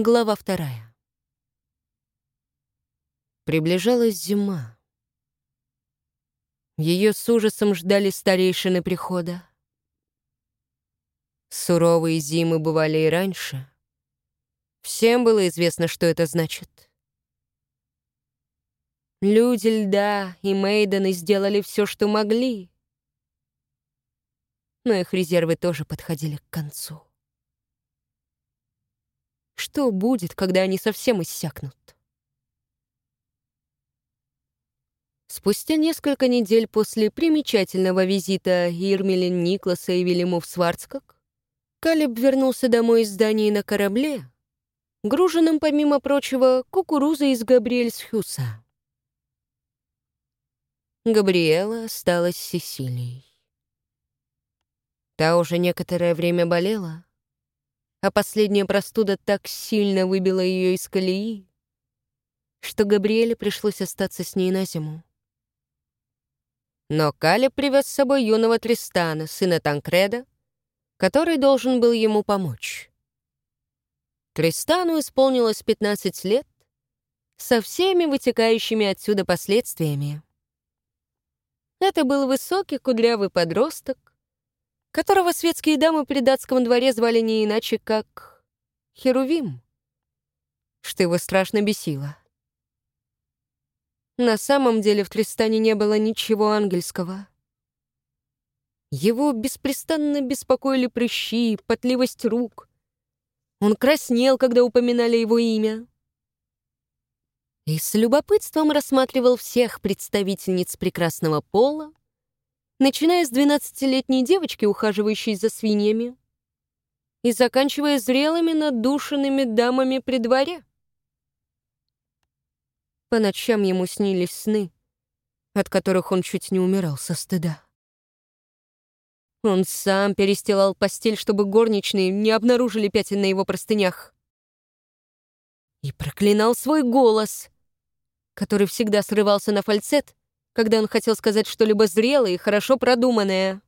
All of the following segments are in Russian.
Глава вторая. Приближалась зима. Ее с ужасом ждали старейшины прихода. Суровые зимы бывали и раньше. Всем было известно, что это значит. Люди льда и Мейдены сделали все, что могли. Но их резервы тоже подходили к концу. Что будет, когда они совсем иссякнут? Спустя несколько недель после примечательного визита Ирмелин, Никласа и Велиму в Сварцкак, Калиб вернулся домой из Дании на корабле, груженном, помимо прочего, кукурузой из Габриэльсхюса. Габриэла осталась с Сесилией. Та уже некоторое время болела, а последняя простуда так сильно выбила ее из колеи, что Габриэле пришлось остаться с ней на зиму. Но Калеб привез с собой юного Тристана, сына Танкреда, который должен был ему помочь. Тристану исполнилось 15 лет со всеми вытекающими отсюда последствиями. Это был высокий кудрявый подросток, которого светские дамы при датском дворе звали не иначе, как Херувим, что его страшно бесило. На самом деле в Тристане не было ничего ангельского. Его беспрестанно беспокоили прыщи, потливость рук. Он краснел, когда упоминали его имя. И с любопытством рассматривал всех представительниц прекрасного пола, начиная с 12-летней девочки, ухаживающей за свиньями, и заканчивая зрелыми надушенными дамами при дворе. По ночам ему снились сны, от которых он чуть не умирал со стыда. Он сам перестилал постель, чтобы горничные не обнаружили пятен на его простынях. И проклинал свой голос, который всегда срывался на фальцет, когда он хотел сказать что-либо зрелое и хорошо продуманное.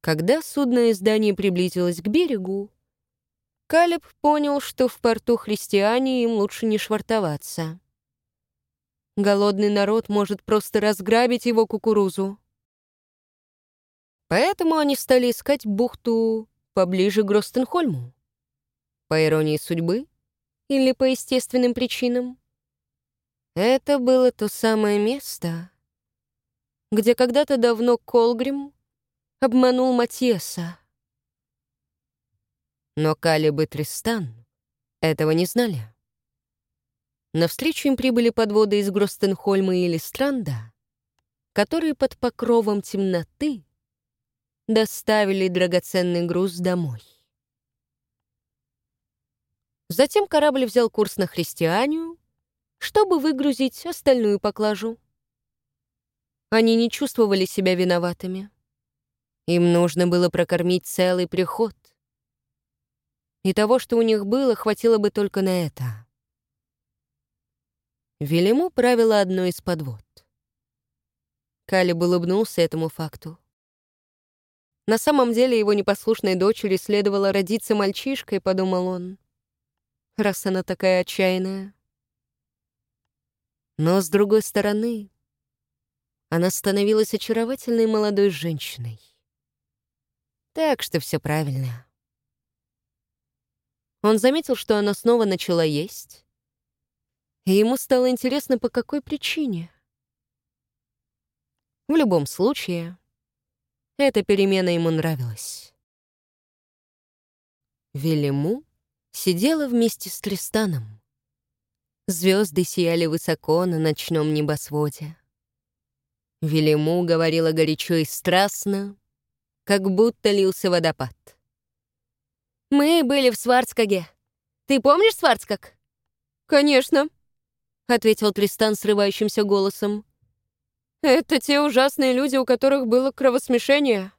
Когда судное издание приблизилось к берегу, Калеб понял, что в порту христиане им лучше не швартоваться. Голодный народ может просто разграбить его кукурузу. Поэтому они стали искать бухту поближе к Гростенхольму. По иронии судьбы или по естественным причинам. Это было то самое место, где когда-то давно Колгрим обманул Матьеса. Но Калиб и Тристан этого не знали. Навстречу им прибыли подводы из Гростенхольма или Странда, которые под покровом темноты доставили драгоценный груз домой. Затем корабль взял курс на Христианию, чтобы выгрузить остальную поклажу. Они не чувствовали себя виноватыми. Им нужно было прокормить целый приход. И того, что у них было, хватило бы только на это. Велиму правило одно из подвод. Калиб улыбнулся этому факту. На самом деле его непослушной дочери следовало родиться мальчишкой, подумал он, раз она такая отчаянная. Но, с другой стороны, она становилась очаровательной молодой женщиной. Так что все правильно. Он заметил, что она снова начала есть, и ему стало интересно, по какой причине. В любом случае, эта перемена ему нравилась. Велиму сидела вместе с Тристаном. Звезды сияли высоко на ночном небосводе. Велиму говорила горячо и страстно, как будто лился водопад. «Мы были в Сварцкаге. Ты помнишь Сварцкаг?» «Конечно», — ответил Тристан срывающимся голосом. Это те ужасные люди, у которых было кровосмешение.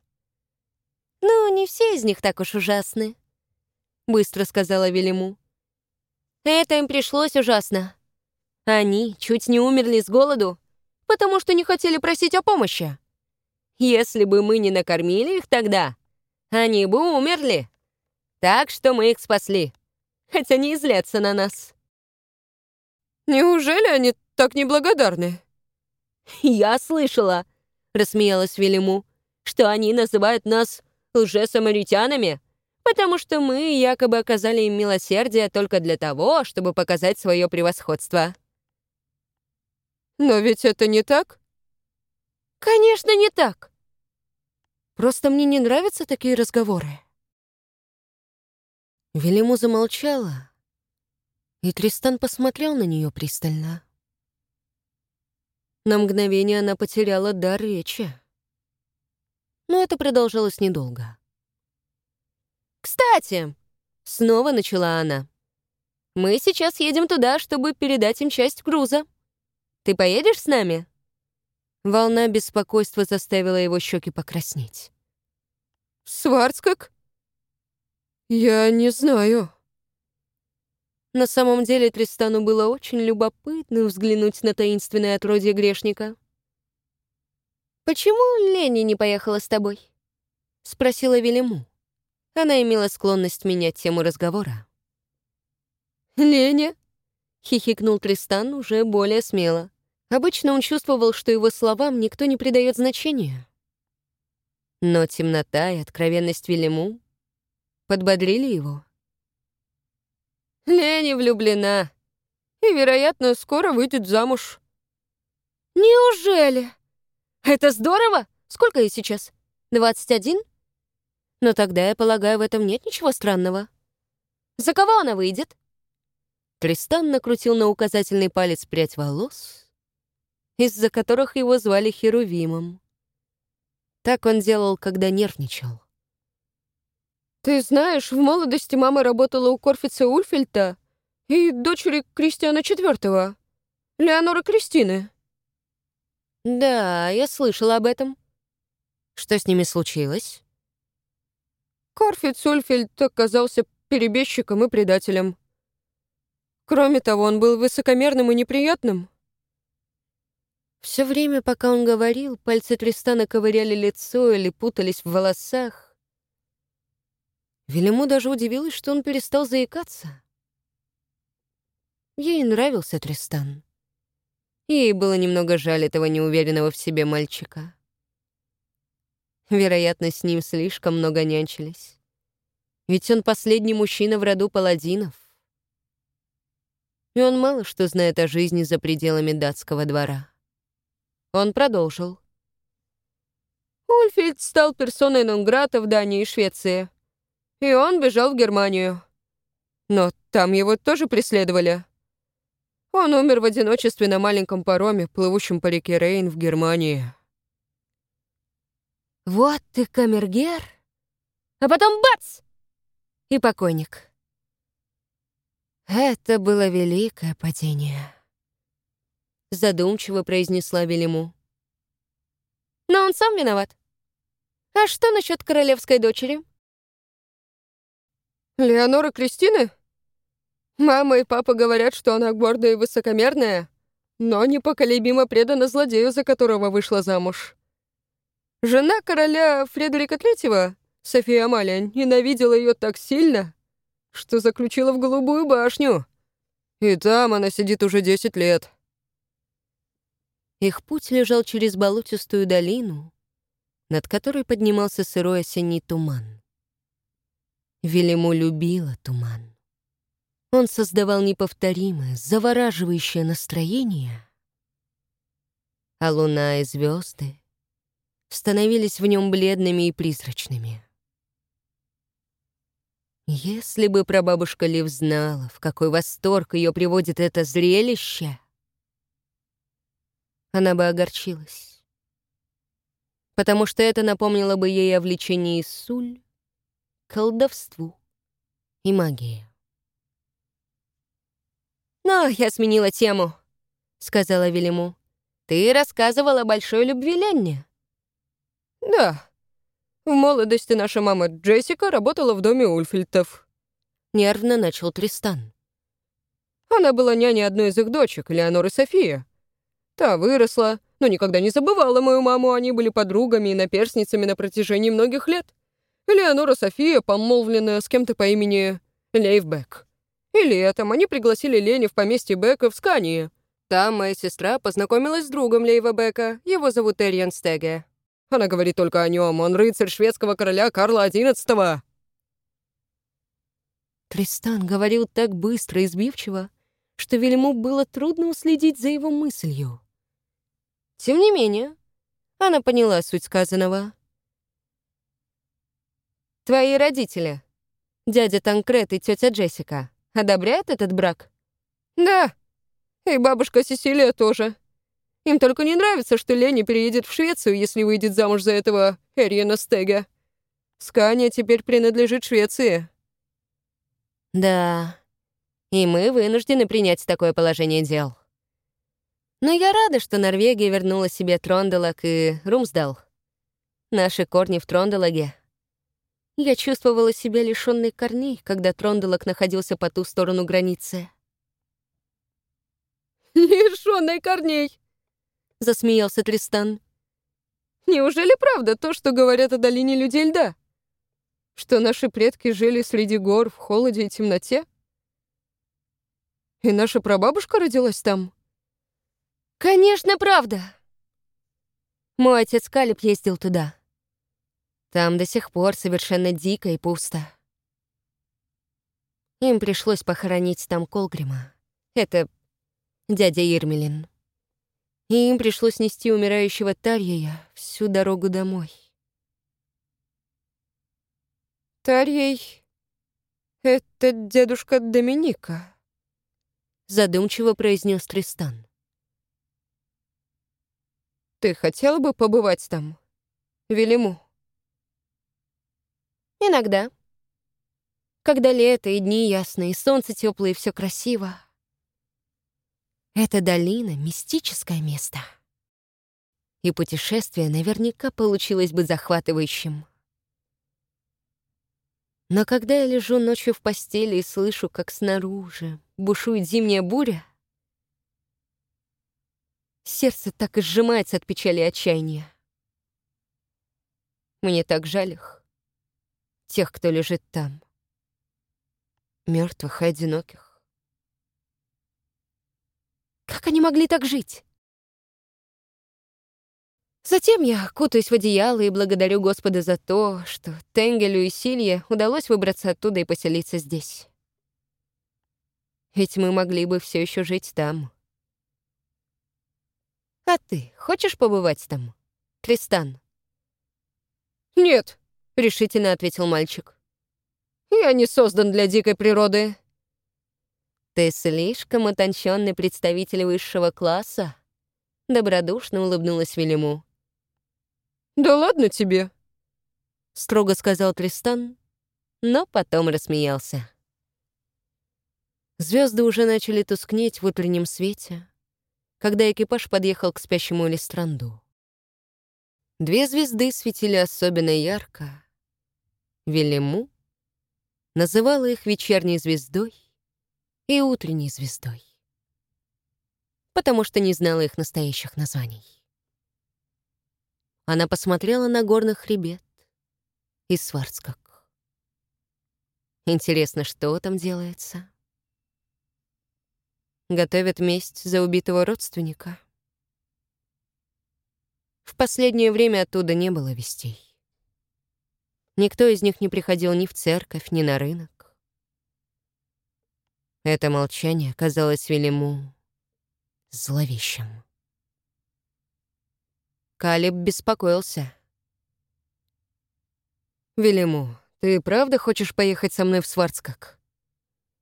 Ну, не все из них так уж ужасны, быстро сказала Велиму. Это им пришлось ужасно. Они чуть не умерли с голоду, потому что не хотели просить о помощи. Если бы мы не накормили их тогда, они бы умерли. Так что мы их спасли. Хотя не излятся на нас. Неужели они так неблагодарны? Я слышала, рассмеялась Велиму, что они называют нас лжесамаритянами, потому что мы якобы оказали им милосердие только для того, чтобы показать свое превосходство. Но ведь это не так? Конечно, не так. Просто мне не нравятся такие разговоры. Велиму замолчала, и Тристан посмотрел на нее пристально. На мгновение она потеряла дар речи. Но это продолжалось недолго. «Кстати!» — снова начала она. «Мы сейчас едем туда, чтобы передать им часть груза. Ты поедешь с нами?» Волна беспокойства заставила его щеки покраснеть. «Сварцкак? Я не знаю». На самом деле Тристану было очень любопытно взглянуть на таинственное отродье грешника. «Почему Лени не поехала с тобой?» — спросила Велиму. Она имела склонность менять тему разговора. «Леня?» — хихикнул Тристан уже более смело. Обычно он чувствовал, что его словам никто не придает значения. Но темнота и откровенность Велиму подбодрили его. Лени влюблена. И, вероятно, скоро выйдет замуж. Неужели? Это здорово! Сколько ей сейчас? 21? Но тогда, я полагаю, в этом нет ничего странного. За кого она выйдет? Тристан накрутил на указательный палец прядь волос, из-за которых его звали Херувимом. Так он делал, когда нервничал. Ты знаешь, в молодости мама работала у Корфица Ульфельта и дочери Кристиана IV, Леонора Кристины. Да, я слышала об этом. Что с ними случилось? Корфиц Ульфельд оказался перебежчиком и предателем. Кроме того, он был высокомерным и неприятным. Все время, пока он говорил, пальцы Тристана ковыряли лицо или путались в волосах, Велиму даже удивилась, что он перестал заикаться. Ей нравился Тристан. Ей было немного жаль этого неуверенного в себе мальчика. Вероятно, с ним слишком много нянчились. Ведь он последний мужчина в роду паладинов. И он мало что знает о жизни за пределами датского двора. Он продолжил. Ульфильд стал персоной Нонграта в Дании и Швеции и он бежал в Германию. Но там его тоже преследовали. Он умер в одиночестве на маленьком пароме, плывущем по реке Рейн в Германии. Вот ты камергер, а потом бац! И покойник. Это было великое падение. Задумчиво произнесла Велиму. Но он сам виноват. А что насчет королевской дочери? Леонора Кристины? Мама и папа говорят, что она гордая и высокомерная, но непоколебимо предана злодею, за которого вышла замуж. Жена короля Фредерика Третьего, София Амалия, ненавидела ее так сильно, что заключила в голубую башню. И там она сидит уже 10 лет. Их путь лежал через болотистую долину, над которой поднимался сырой осенний туман. Велиму любила туман. Он создавал неповторимое, завораживающее настроение, а луна и звезды становились в нем бледными и призрачными. Если бы прабабушка Лив знала, в какой восторг ее приводит это зрелище, она бы огорчилась, потому что это напомнило бы ей о влечении Суль колдовству и магии. «Но я сменила тему», — сказала Велиму. «Ты рассказывала о большой любви Ленни». «Да. В молодости наша мама Джессика работала в доме Ульфильтов». Нервно начал Тристан. Она была няней одной из их дочек, Леоноры София. Та выросла, но никогда не забывала мою маму, они были подругами и наперсницами на протяжении многих лет. Леонора София, помолвленная с кем-то по имени Лейв Бек. И летом они пригласили Лени в поместье Бека в Скании. Там моя сестра познакомилась с другом Лейва Бека. Его зовут Эриан Стеге. Она говорит только о нем. Он рыцарь шведского короля Карла XI. Тристан говорил так быстро и сбивчиво, что Вильму было трудно уследить за его мыслью. Тем не менее, она поняла суть сказанного. «Твои родители, дядя Танкрет и тетя Джессика, одобряют этот брак?» «Да, и бабушка Сесилия тоже. Им только не нравится, что Лени переедет в Швецию, если выйдет замуж за этого Эриена Стега. Скания теперь принадлежит Швеции». «Да, и мы вынуждены принять такое положение дел. Но я рада, что Норвегия вернула себе Тронделок и Румсдал. Наши корни в Тронделоге. Я чувствовала себя лишённой корней, когда Тронделок находился по ту сторону границы. «Лишённой корней!» — засмеялся Тристан. «Неужели правда то, что говорят о долине людей льда? Что наши предки жили среди гор в холоде и темноте?» И наша прабабушка родилась там? Конечно, правда. Мой отец Калиб ездил туда. Там до сих пор совершенно дико и пусто. Им пришлось похоронить там Колгрима. Это дядя Ирмелин. И им пришлось нести умирающего Тарьея всю дорогу домой. Тарьей — это дедушка Доминика задумчиво произнес Тристан. Ты хотела бы побывать там? Велиму? Иногда. Когда лето и дни ясные, солнце теплое и все красиво. Эта долина — мистическое место. И путешествие наверняка получилось бы захватывающим. Но когда я лежу ночью в постели и слышу, как снаружи бушует зимняя буря, сердце так и сжимается от печали и отчаяния. Мне так жаль их, тех, кто лежит там, мертвых и одиноких. Как они могли так жить? Затем я кутаюсь в одеяло и благодарю Господа за то, что Тенгелю и Силье удалось выбраться оттуда и поселиться здесь. Ведь мы могли бы все еще жить там. А ты хочешь побывать там, Тристан? «Нет», — решительно ответил мальчик. «Я не создан для дикой природы». «Ты слишком утонченный представитель высшего класса», — добродушно улыбнулась Велиму. «Да ладно тебе», — строго сказал Тристан, но потом рассмеялся. Звезды уже начали тускнеть в утреннем свете, когда экипаж подъехал к спящему Элистранду. Две звезды светили особенно ярко. Велиму называла их вечерней звездой и утренней звездой, потому что не знала их настоящих названий. Она посмотрела на горный хребет и Сварцкак. Интересно, что там делается? Готовят месть за убитого родственника. В последнее время оттуда не было вестей. Никто из них не приходил ни в церковь, ни на рынок. Это молчание казалось Велиму зловещим. Калиб беспокоился. «Велиму, ты правда хочешь поехать со мной в Сварцкак?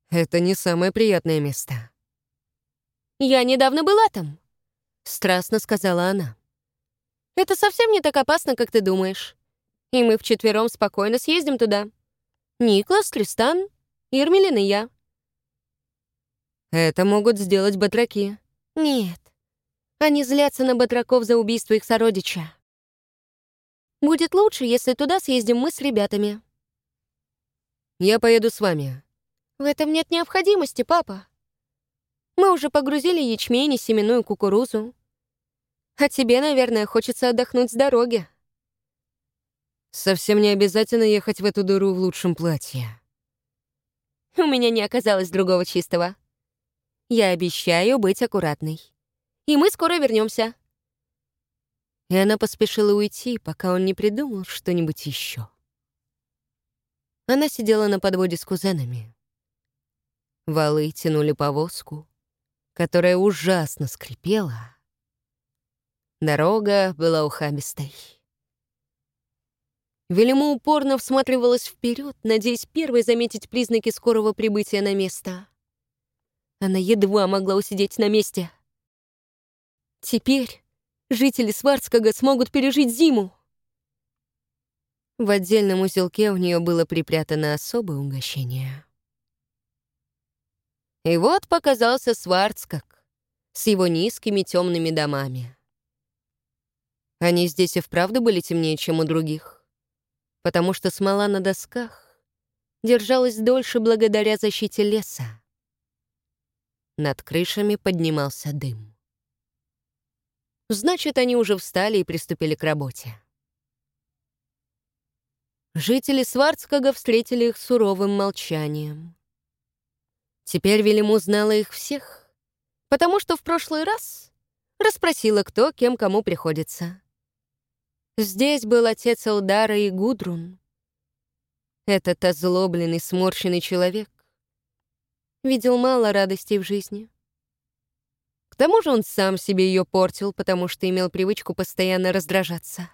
Это не самое приятное место». «Я недавно была там», — страстно сказала она. «Это совсем не так опасно, как ты думаешь. И мы вчетвером спокойно съездим туда. Никлас, Тристан, Ирмелин и я». «Это могут сделать батраки». «Нет, они злятся на батраков за убийство их сородича. Будет лучше, если туда съездим мы с ребятами. Я поеду с вами. В этом нет необходимости, папа. Мы уже погрузили ячмень и семенную кукурузу. А тебе, наверное, хочется отдохнуть с дороги. Совсем не обязательно ехать в эту дыру в лучшем платье. У меня не оказалось другого чистого. Я обещаю быть аккуратной. И мы скоро вернемся. И она поспешила уйти, пока он не придумал что-нибудь еще. Она сидела на подводе с кузенами. Валы тянули повозку, которая ужасно скрипела. Дорога была ухабистой. Велиму упорно всматривалась вперед, надеясь первой заметить признаки скорого прибытия на место. Она едва могла усидеть на месте. Теперь жители Сварцкага смогут пережить зиму. В отдельном узелке у нее было припрятано особое угощение. И вот показался Сварцкак с его низкими темными домами. Они здесь и вправду были темнее, чем у других, потому что смола на досках держалась дольше благодаря защите леса. Над крышами поднимался дым. Значит, они уже встали и приступили к работе. Жители Сварцкага встретили их суровым молчанием. Теперь Велиму знала их всех, потому что в прошлый раз расспросила, кто кем кому приходится. Здесь был отец Элдара и Гудрун. Этот озлобленный, сморщенный человек видел мало радостей в жизни. К тому же он сам себе ее портил, потому что имел привычку постоянно раздражаться.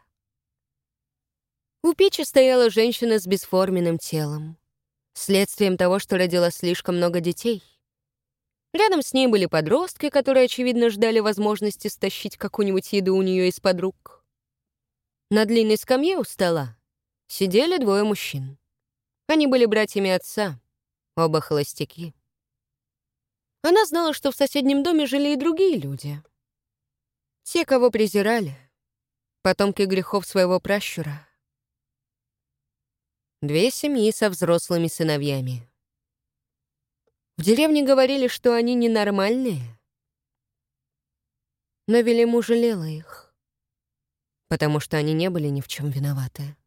У печи стояла женщина с бесформенным телом, следствием того, что родила слишком много детей. Рядом с ней были подростки, которые, очевидно, ждали возможности стащить какую-нибудь еду у нее из-под рук. На длинной скамье у стола сидели двое мужчин. Они были братьями отца, оба холостяки. Она знала, что в соседнем доме жили и другие люди. Те, кого презирали, потомки грехов своего пращура — Две семьи со взрослыми сыновьями. В деревне говорили, что они ненормальные. Но Велиму жалела их, потому что они не были ни в чем виноваты.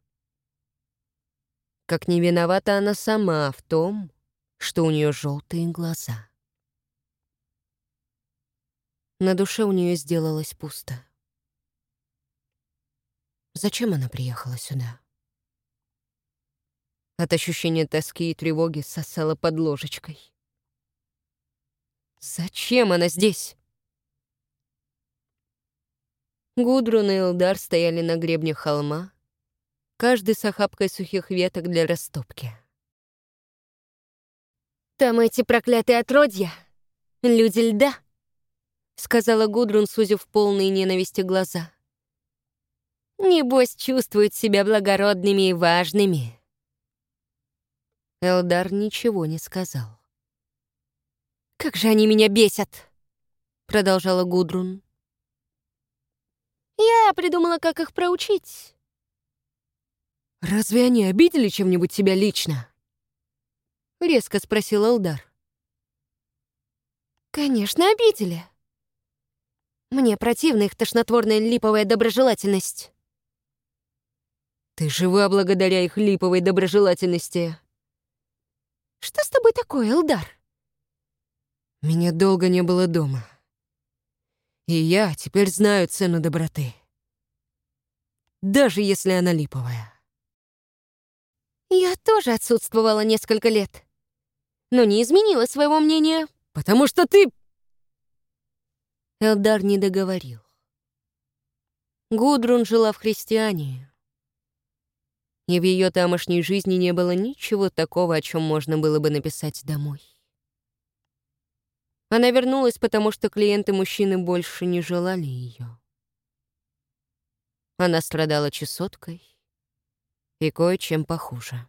Как не виновата она сама в том, что у нее желтые глаза. На душе у нее сделалось пусто. Зачем она приехала сюда? От ощущения тоски и тревоги сосала под ложечкой. Зачем она здесь? Гудрун и Элдар стояли на гребне холма, каждый с охапкой сухих веток для растопки. «Там эти проклятые отродья, люди льда», — сказала Гудрун, сузив полные ненависти глаза. «Небось, чувствуют себя благородными и важными». Элдар ничего не сказал. «Как же они меня бесят!» — продолжала Гудрун. «Я придумала, как их проучить». «Разве они обидели чем-нибудь тебя лично?» — резко спросил Элдар. «Конечно, обидели. Мне противна их тошнотворная липовая доброжелательность». «Ты жива благодаря их липовой доброжелательности», что с тобой такое, Элдар? Меня долго не было дома. И я теперь знаю цену доброты. Даже если она липовая. Я тоже отсутствовала несколько лет. Но не изменила своего мнения. Потому что ты... Элдар не договорил. Гудрун жила в христиане, и в ее тамошней жизни не было ничего такого, о чем можно было бы написать домой. Она вернулась, потому что клиенты-мужчины больше не желали ее. Она страдала чесоткой и кое-чем похуже.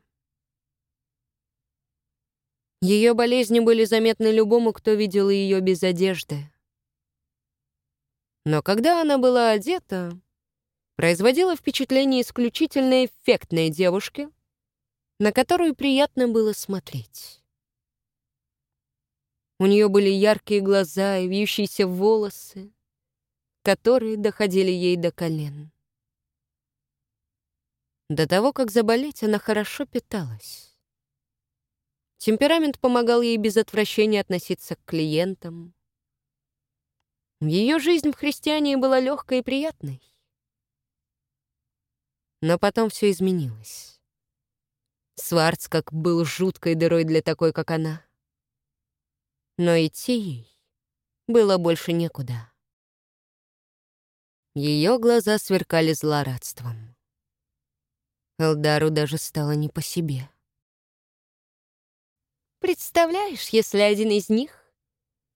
Ее болезни были заметны любому, кто видел ее без одежды. Но когда она была одета, производила впечатление исключительно эффектной девушки, на которую приятно было смотреть. У нее были яркие глаза и вьющиеся волосы, которые доходили ей до колен. До того, как заболеть, она хорошо питалась. Темперамент помогал ей без отвращения относиться к клиентам. Ее жизнь в христиане была легкой и приятной. Но потом все изменилось. Сварц как был жуткой дырой для такой, как она. Но идти ей было больше некуда. Ее глаза сверкали злорадством. Элдару даже стало не по себе. «Представляешь, если один из них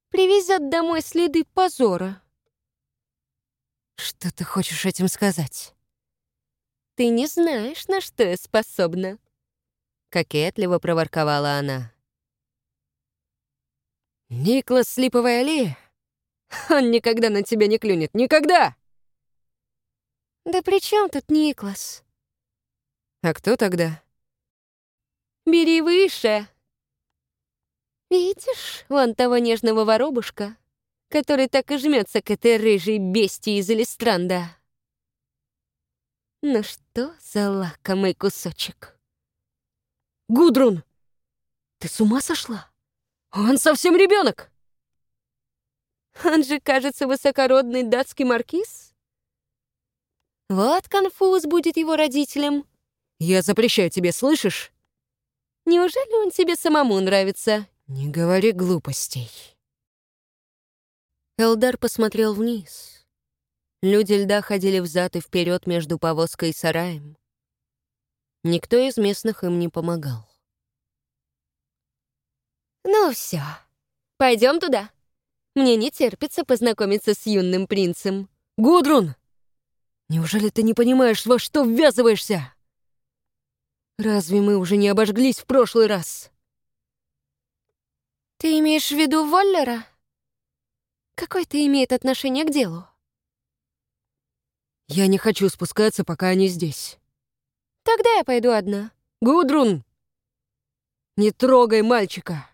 привезет домой следы позора?» «Что ты хочешь этим сказать?» «Ты не знаешь, на что я способна», — кокетливо проворковала она. «Никлас Слиповая аллея? Он никогда на тебя не клюнет. Никогда!» «Да при чем тут Никлас?» «А кто тогда?» «Бери выше!» «Видишь вон того нежного воробушка, который так и жмется к этой рыжей бестии из Элистранда?» «Ну что за лакомый кусочек?» «Гудрун! Ты с ума сошла? Он совсем ребенок!» «Он же, кажется, высокородный датский маркиз?» Вот конфуз будет его родителям. Я запрещаю тебе, слышишь? Неужели он тебе самому нравится? Не говори глупостей. Элдар посмотрел вниз. Люди льда ходили взад и вперед между повозкой и сараем. Никто из местных им не помогал. Ну все, пойдем туда. Мне не терпится познакомиться с юным принцем. Гудрун! Неужели ты не понимаешь, во что ввязываешься? Разве мы уже не обожглись в прошлый раз? Ты имеешь в виду Воллера? Какое это имеет отношение к делу? Я не хочу спускаться, пока они здесь. Тогда я пойду одна. Гудрун! Не трогай мальчика!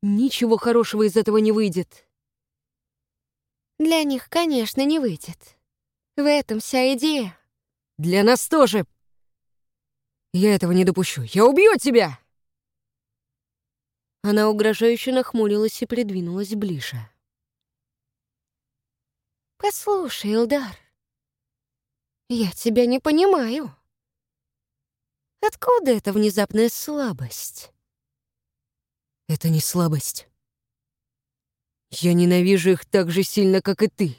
Ничего хорошего из этого не выйдет. Для них, конечно, не выйдет. В этом вся идея. Для нас тоже. Я этого не допущу. Я убью тебя!» Она угрожающе нахмурилась и придвинулась ближе. «Послушай, Илдар, я тебя не понимаю. Откуда эта внезапная слабость?» «Это не слабость. Я ненавижу их так же сильно, как и ты.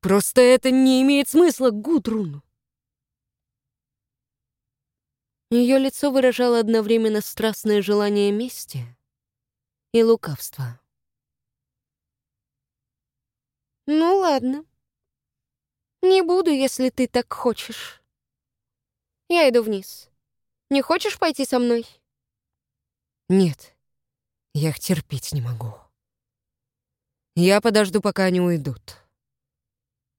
Просто это не имеет смысла, Гудрун. Ее лицо выражало одновременно страстное желание мести и лукавство. «Ну ладно. Не буду, если ты так хочешь. Я иду вниз. Не хочешь пойти со мной?» «Нет, я их терпеть не могу. Я подожду, пока они уйдут».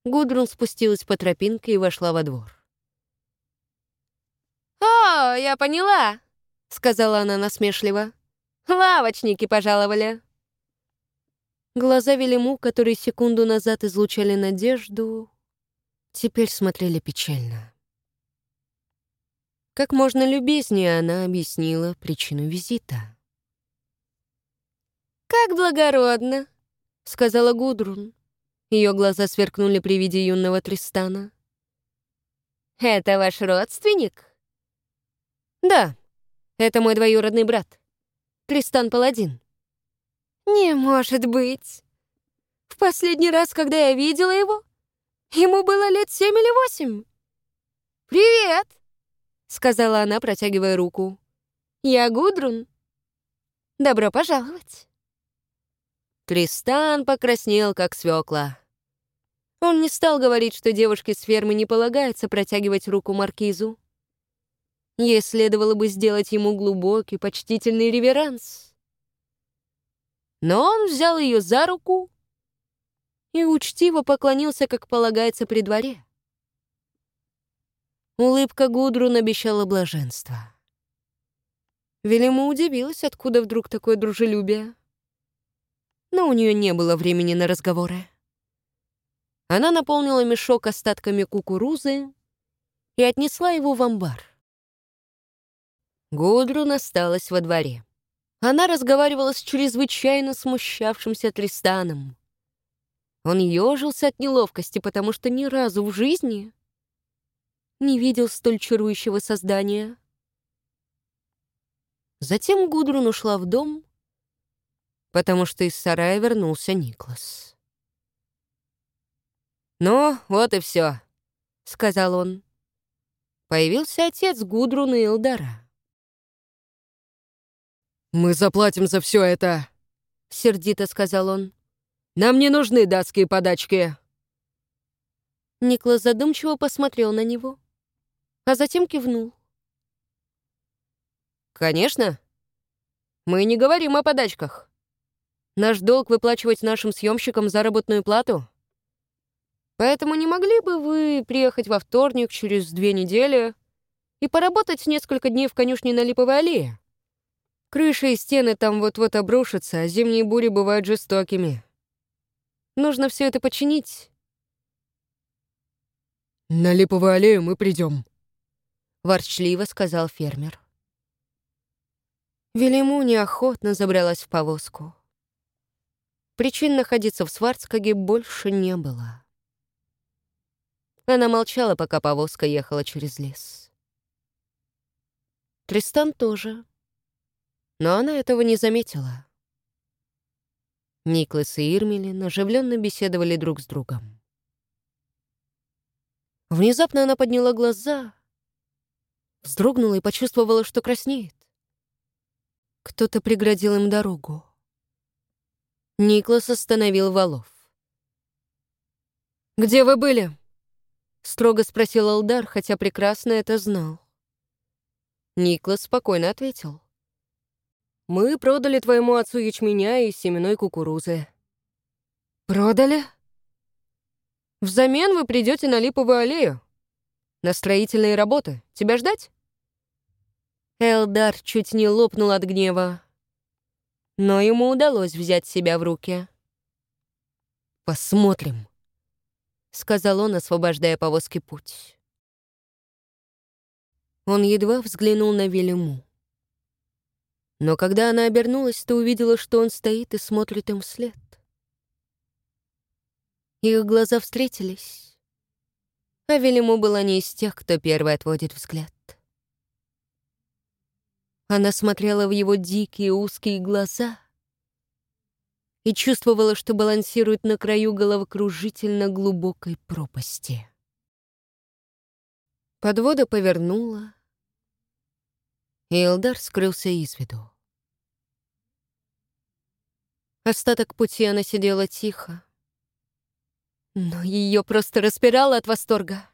Гудрун спустилась по тропинке и вошла во двор. «О, я поняла!» — сказала она насмешливо. «Лавочники пожаловали!» Глаза Велиму, которые секунду назад излучали надежду, теперь смотрели печально. Как можно любезнее она объяснила причину визита. «Как благородно!» — сказала Гудрун. Ее глаза сверкнули при виде юного Тристана. «Это ваш родственник?» «Да, это мой двоюродный брат, Тристан Паладин». «Не может быть. В последний раз, когда я видела его, ему было лет семь или восемь. «Привет!» — сказала она, протягивая руку. «Я Гудрун. Добро пожаловать!» Тристан покраснел, как свекла. Он не стал говорить, что девушке с фермы не полагается протягивать руку маркизу. Ей следовало бы сделать ему глубокий, почтительный реверанс. Но он взял ее за руку и учтиво поклонился, как полагается при дворе. Улыбка Гудрун обещала блаженство. Велима удивилась, откуда вдруг такое дружелюбие. Но у нее не было времени на разговоры. Она наполнила мешок остатками кукурузы и отнесла его в амбар. Гудрун осталась во дворе. Она разговаривала с чрезвычайно смущавшимся Тристаном. Он ежился от неловкости, потому что ни разу в жизни не видел столь чарующего создания. Затем Гудрун ушла в дом, потому что из сарая вернулся Никлас. «Ну, вот и все», — сказал он. Появился отец Гудрун и Элдара. «Мы заплатим за все это», — сердито сказал он. «Нам не нужны датские подачки». Никлас задумчиво посмотрел на него, а затем кивнул. «Конечно. Мы не говорим о подачках. Наш долг выплачивать нашим съемщикам заработную плату. Поэтому не могли бы вы приехать во вторник через две недели и поработать несколько дней в конюшне на Липовой аллее? Крыши и стены там вот-вот обрушатся, а зимние бури бывают жестокими. Нужно все это починить. «На Липовую аллею мы придем», — ворчливо сказал фермер. Велиму неохотно забралась в повозку. Причин находиться в Сварцкаге больше не было. Она молчала, пока повозка ехала через лес. Тристан тоже но она этого не заметила. Никлас и Ирмелин оживленно беседовали друг с другом. Внезапно она подняла глаза, вздрогнула и почувствовала, что краснеет. Кто-то преградил им дорогу. Никлас остановил валов. «Где вы были?» — строго спросил Алдар, хотя прекрасно это знал. Никлас спокойно ответил. Мы продали твоему отцу ячменя и семенной кукурузы. Продали? Взамен вы придете на Липовую аллею. На строительные работы. Тебя ждать? Элдар чуть не лопнул от гнева. Но ему удалось взять себя в руки. «Посмотрим», — сказал он, освобождая повозки путь. Он едва взглянул на Велиму. Но когда она обернулась, то увидела, что он стоит и смотрит им вслед. Их глаза встретились, а Велиму была не из тех, кто первый отводит взгляд. Она смотрела в его дикие узкие глаза и чувствовала, что балансирует на краю головокружительно глубокой пропасти. Подвода повернула, и Элдар скрылся из виду. Остаток пути она сидела тихо. Но ее просто распирало от восторга.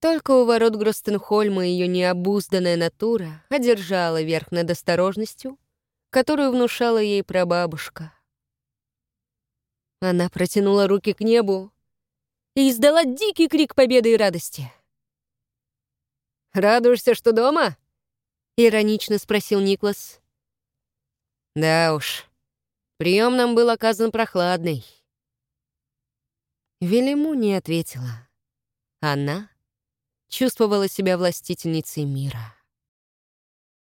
Только у ворот Гростенхольма ее необузданная натура одержала верх над осторожностью, которую внушала ей прабабушка. Она протянула руки к небу и издала дикий крик победы и радости. «Радуешься, что дома?» — иронично спросил Никлас. Да уж, прием нам был оказан прохладный. Велиму не ответила. Она чувствовала себя властительницей мира.